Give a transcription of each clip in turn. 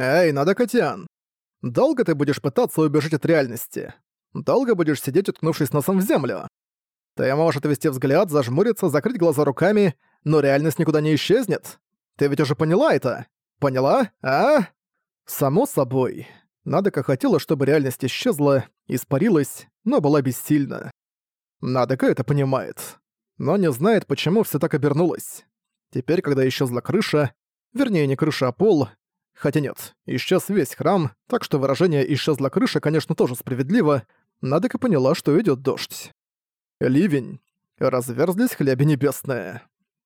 «Эй, надо, Котян! Долго ты будешь пытаться убежать от реальности? Долго будешь сидеть, уткнувшись носом в землю? Ты можешь отвести взгляд, зажмуриться, закрыть глаза руками, но реальность никуда не исчезнет. Ты ведь уже поняла это? Поняла, а?» Само собой. Надека хотела, чтобы реальность исчезла, испарилась, но была бессильна. Надека это понимает. Но не знает, почему все так обернулось. Теперь, когда исчезла крыша, вернее, не крыша, а пол, хотя нет, исчез весь храм, так что выражение «исчезла крыша», конечно, тоже справедливо, Надека поняла, что идет дождь. Ливень. Разверзлись хляби небесные.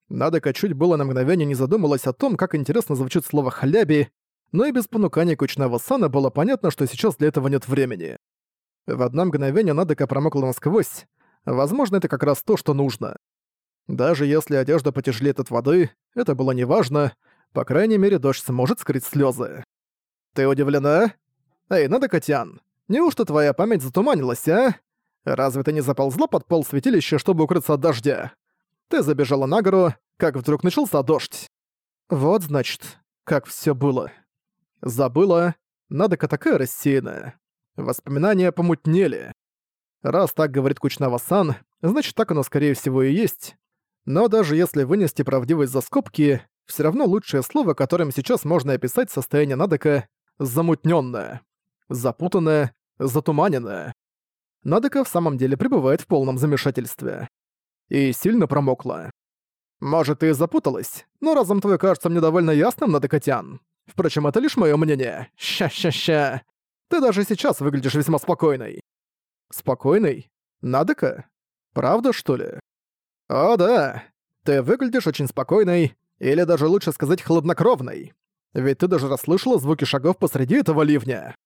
Надека чуть было на мгновение не задумалась о том, как интересно звучит слово «хляби», но и без понукания кучного сана было понятно, что сейчас для этого нет времени. В одно мгновение Надека промокла насквозь. Возможно, это как раз то, что нужно. Даже если одежда потяжелеет от воды, это было неважно, по крайней мере, дождь сможет скрыть слезы. «Ты удивлена? Эй, Надекатян, неужто твоя память затуманилась, а? Разве ты не заползла под пол святилища, чтобы укрыться от дождя? Ты забежала на гору, как вдруг начался дождь. Вот, значит, как все было. Забыла, Надека такая рассеянная. Воспоминания помутнели. Раз так говорит Кучнава-сан, значит так оно скорее всего и есть. Но даже если вынести правдивость за скобки, все равно лучшее слово, которым сейчас можно описать состояние Надека — замутненное, запутанное, затуманенное. Надека в самом деле пребывает в полном замешательстве. И сильно промокла. Может, ты запуталась, но разум твой кажется мне довольно ясным, Надекатян. Впрочем, это лишь мое мнение. Ща-ща-ща. Ты даже сейчас выглядишь весьма спокойной. Спокойной? Надека? Правда, что ли? О, да. Ты выглядишь очень спокойной, или даже лучше сказать хладнокровной. Ведь ты даже расслышала звуки шагов посреди этого ливня.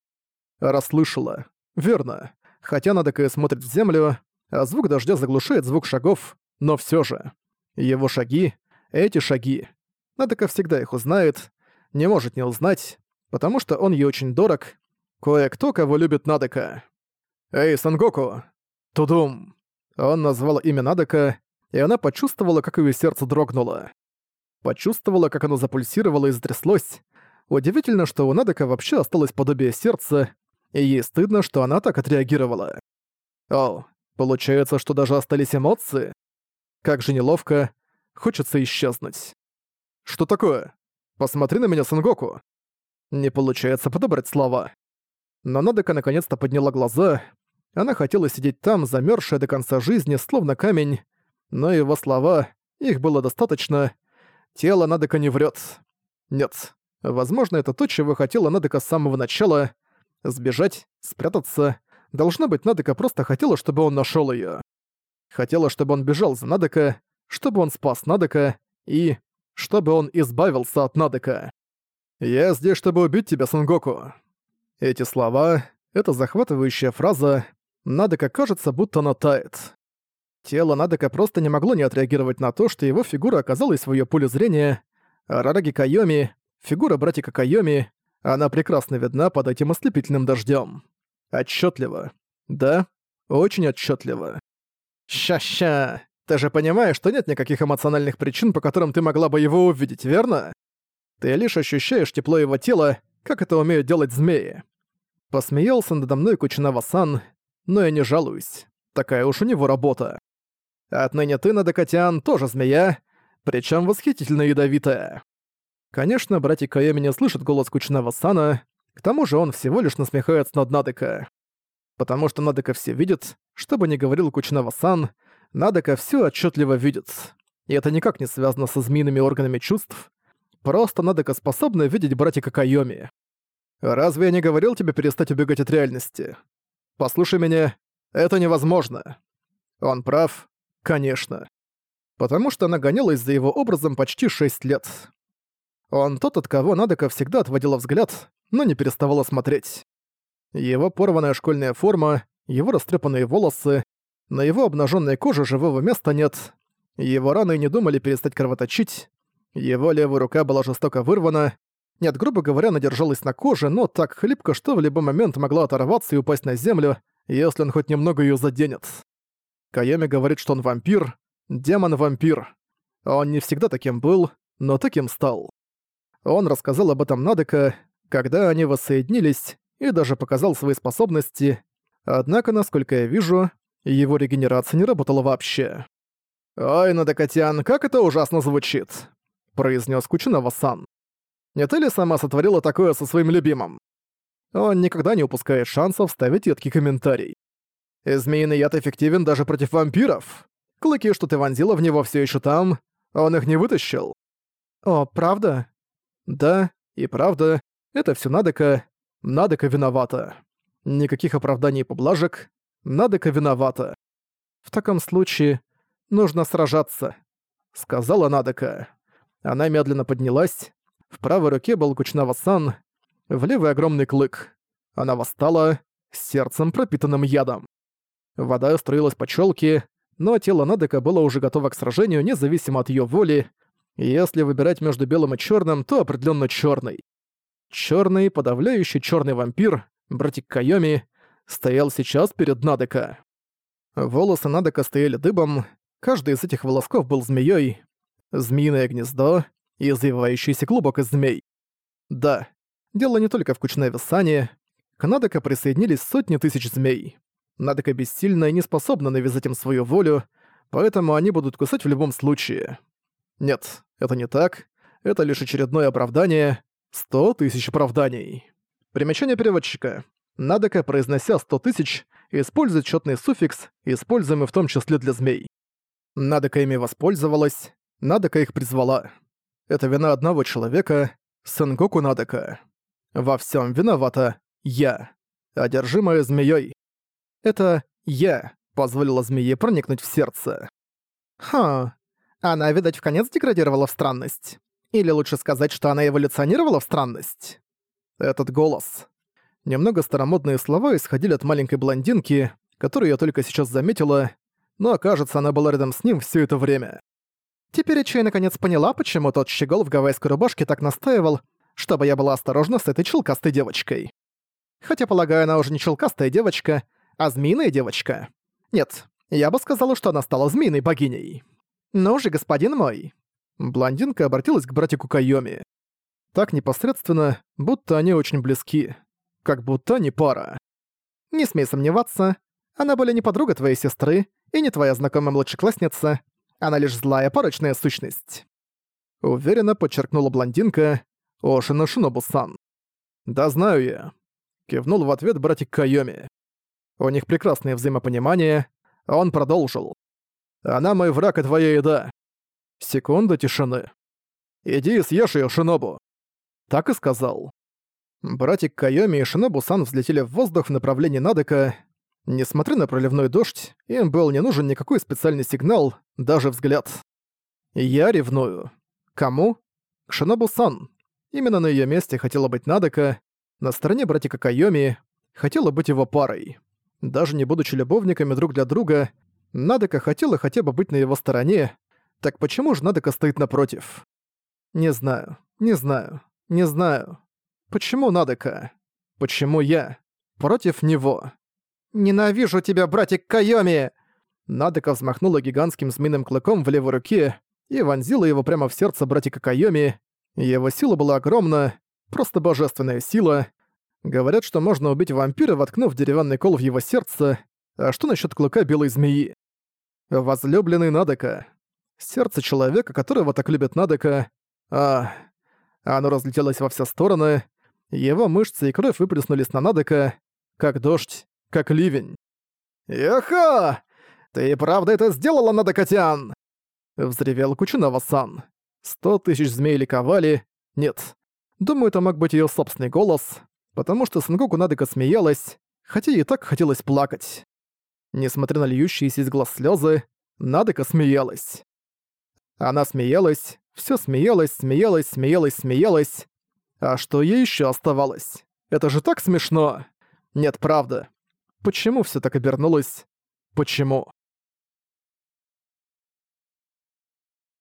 Расслышала. Верно. Хотя Надека и смотрит в землю, а звук дождя заглушает звук шагов, но все же. Его шаги, эти шаги. Надека всегда их узнает, не может не узнать, потому что он ей очень дорог, Кое-кто, кого любит Надека. «Эй, Сангоку!» «Тудум!» Он назвал имя Надека, и она почувствовала, как ее сердце дрогнуло. Почувствовала, как оно запульсировало и затряслось. Удивительно, что у Надека вообще осталось подобие сердца, и ей стыдно, что она так отреагировала. О, получается, что даже остались эмоции? Как же неловко. Хочется исчезнуть. Что такое? Посмотри на меня, Сангоку. Не получается подобрать слова. Но Надека наконец-то подняла глаза. Она хотела сидеть там, замерзшая до конца жизни, словно камень. Но его слова, их было достаточно. Тело Надека не врет. Нет. Возможно, это то, чего хотела Надека с самого начала. Сбежать, спрятаться. Должно быть, Надека просто хотела, чтобы он нашел ее. Хотела, чтобы он бежал за Надека, чтобы он спас Надека и... чтобы он избавился от Надека. «Я здесь, чтобы убить тебя, Сангоку», эти слова, эта захватывающая фраза, Надека кажется, будто она тает. Тело Надека просто не могло не отреагировать на то, что его фигура оказалась в её поле зрения, Рараги Кайоми, фигура братика Кайоми, она прекрасно видна под этим ослепительным дождём. Отчётливо. Да, очень отчётливо. «Ща-ща, ты же понимаешь, что нет никаких эмоциональных причин, по которым ты могла бы его увидеть, верно? Ты лишь ощущаешь тепло его тела, как это умеют делать змеи. Посмеялся надо мной Кучинава-сан, но я не жалуюсь. Такая уж у него работа. Отныне ты, Надокатян, тоже змея, причем восхитительно ядовитая. Конечно, братик Кайоми не слышит голос Кучинава-сана, к тому же он всего лишь насмехается над Надека. Потому что Надека все видит, что бы ни говорил Кучинава-сан, Надека все отчетливо видит. И это никак не связано со змеиными органами чувств, Просто Надека способна видеть братика Кайоми. Разве я не говорил тебе перестать убегать от реальности? Послушай меня, это невозможно. Он прав, конечно. Потому что она гонялась за его образом почти шесть лет. Он тот, от кого Надека всегда отводила взгляд, но не переставала смотреть. Его порванная школьная форма, его растрепанные волосы, на его обнаженной коже живого места нет. Его раны не думали перестать кровоточить, его левая рука была жестоко вырвана. Нет, грубо говоря, она держалась на коже, но так хлипко, что в любой момент могла оторваться и упасть на землю, если он хоть немного ее заденет. Кайоми говорит, что он вампир, демон-вампир. Он не всегда таким был, но таким стал. Он рассказал об этом Надека, когда они воссоединились, и даже показал свои способности, однако, насколько я вижу, его регенерация не работала вообще. «Ой, Надакатян, как это ужасно звучит!» — произнес Кучинова-сан. «Не ты ли сама сотворила такое со своим любимым?» Он никогда не упускает шансов ставить едкий комментарий. «Змеиный яд эффективен даже против вампиров. Клыки, что ты вонзила в него, все еще там, а он их не вытащил». «О, правда?» «Да, и правда, это все Надека. Надека виновата. Никаких оправданий и поблажек. Надека виновата. В таком случае нужно сражаться», — сказала Надека. Она медленно поднялась. В правой руке был Кучнава-сан, в левый огромный клык. Она восстала, с сердцем пропитанным ядом. Вода струилась по челке, но тело Надека было уже готово к сражению, независимо от ее воли. если выбирать между белым и черным, то определенно черный. Черный, подавляющий черный вампир, братик Кайоми, стоял сейчас перед Надека. Волосы Надека стояли дыбом, каждый из этих волосков был змеей, змеиное гнездо и извивающийся клубок из змей. Да, дело не только в Кучневе-сане. К Надека присоединились сотни тысяч змей. Надека бессильна и не способна навязать им свою волю, поэтому они будут кусать в любом случае. Нет, это не так. Это лишь очередное оправдание, Сто тысяч оправданий. Примечание переводчика. Надека, произнося сто тысяч, использует счетный суффикс, используемый в том числе для змей. Надека ими воспользовалась, Надека их призвала. Это вина одного человека, Сенгоку Надека. Во всем виновата я, одержимая змеей. Это я позволила змее проникнуть в сердце. Ха, она, видать, в конец деградировала в странность. Или лучше сказать, что она эволюционировала в странность? Этот голос. Немного старомодные слова исходили от маленькой блондинки, которую я только сейчас заметила, но, кажется, она была рядом с ним все это время. Теперь я наконец поняла, почему тот щегол в гавайской рубашке так настаивал, чтобы я была осторожна с этой челкастой девочкой. Хотя, полагаю, она уже не челкастая девочка, а змеиная девочка. Нет, я бы сказала, что она стала змеиной богиней. «Ну же, господин мой, Блондинка обратилась к братику Кайоми. Так непосредственно, будто они очень близки. Как будто не пара. Не смей сомневаться, она более не подруга твоей сестры и не твоя знакомая младшеклассница, она лишь злая порочная сущность. Уверенно подчеркнула блондинка Ошина Шинобу-сан. «Да знаю я», — кивнул в ответ братик Кайоми. У них прекрасное взаимопонимание, он продолжил. «Она мой враг и твоя еда. Секунда тишины. «Иди и съешь её, Шинобу!» Так и сказал. Братик Кайоми и Шинобу-сан взлетели в воздух в направлении Надека. Несмотря на проливной дождь, им был не нужен никакой специальный сигнал, даже взгляд. Я ревную. Кому? К Шинобу-сан. Именно на её месте хотела быть Надека, на стороне братика Кайоми, хотела быть его парой. Даже не будучи любовниками друг для друга, Надека хотела хотя бы быть на его стороне, так почему же Надека стоит напротив? Не знаю, не знаю, не знаю. Почему Надека? Почему я? Против него. «Ненавижу тебя, братик Кайоми!» Надека взмахнула гигантским змеиным клыком в левой руке и вонзила его прямо в сердце братика Кайоми. Его сила была огромна, просто божественная сила. Говорят, что можно убить вампира, воткнув деревянный кол в его сердце. А что насчет клыка белой змеи? Возлюбленный Надека. Сердце человека, которого так любит Надека... А... Оно разлетелось во все стороны. Его мышцы и кровь выплеснулись на Надека, как дождь, как ливень. «Яха! Ты правда это сделала, Надекатян?» Взревел Кучинова-сан. Сто тысяч змей ликовали. Нет. Думаю, это мог быть ее собственный голос, потому что Сангоку Надека смеялась, хотя и так хотелось плакать. Несмотря на льющиеся из глаз слезы, Надека смеялась. Она смеялась, все смеялась, смеялась, смеялась, смеялась. А что ей еще оставалось? Это же так смешно! Нет, правда. Почему все так обернулось? Почему?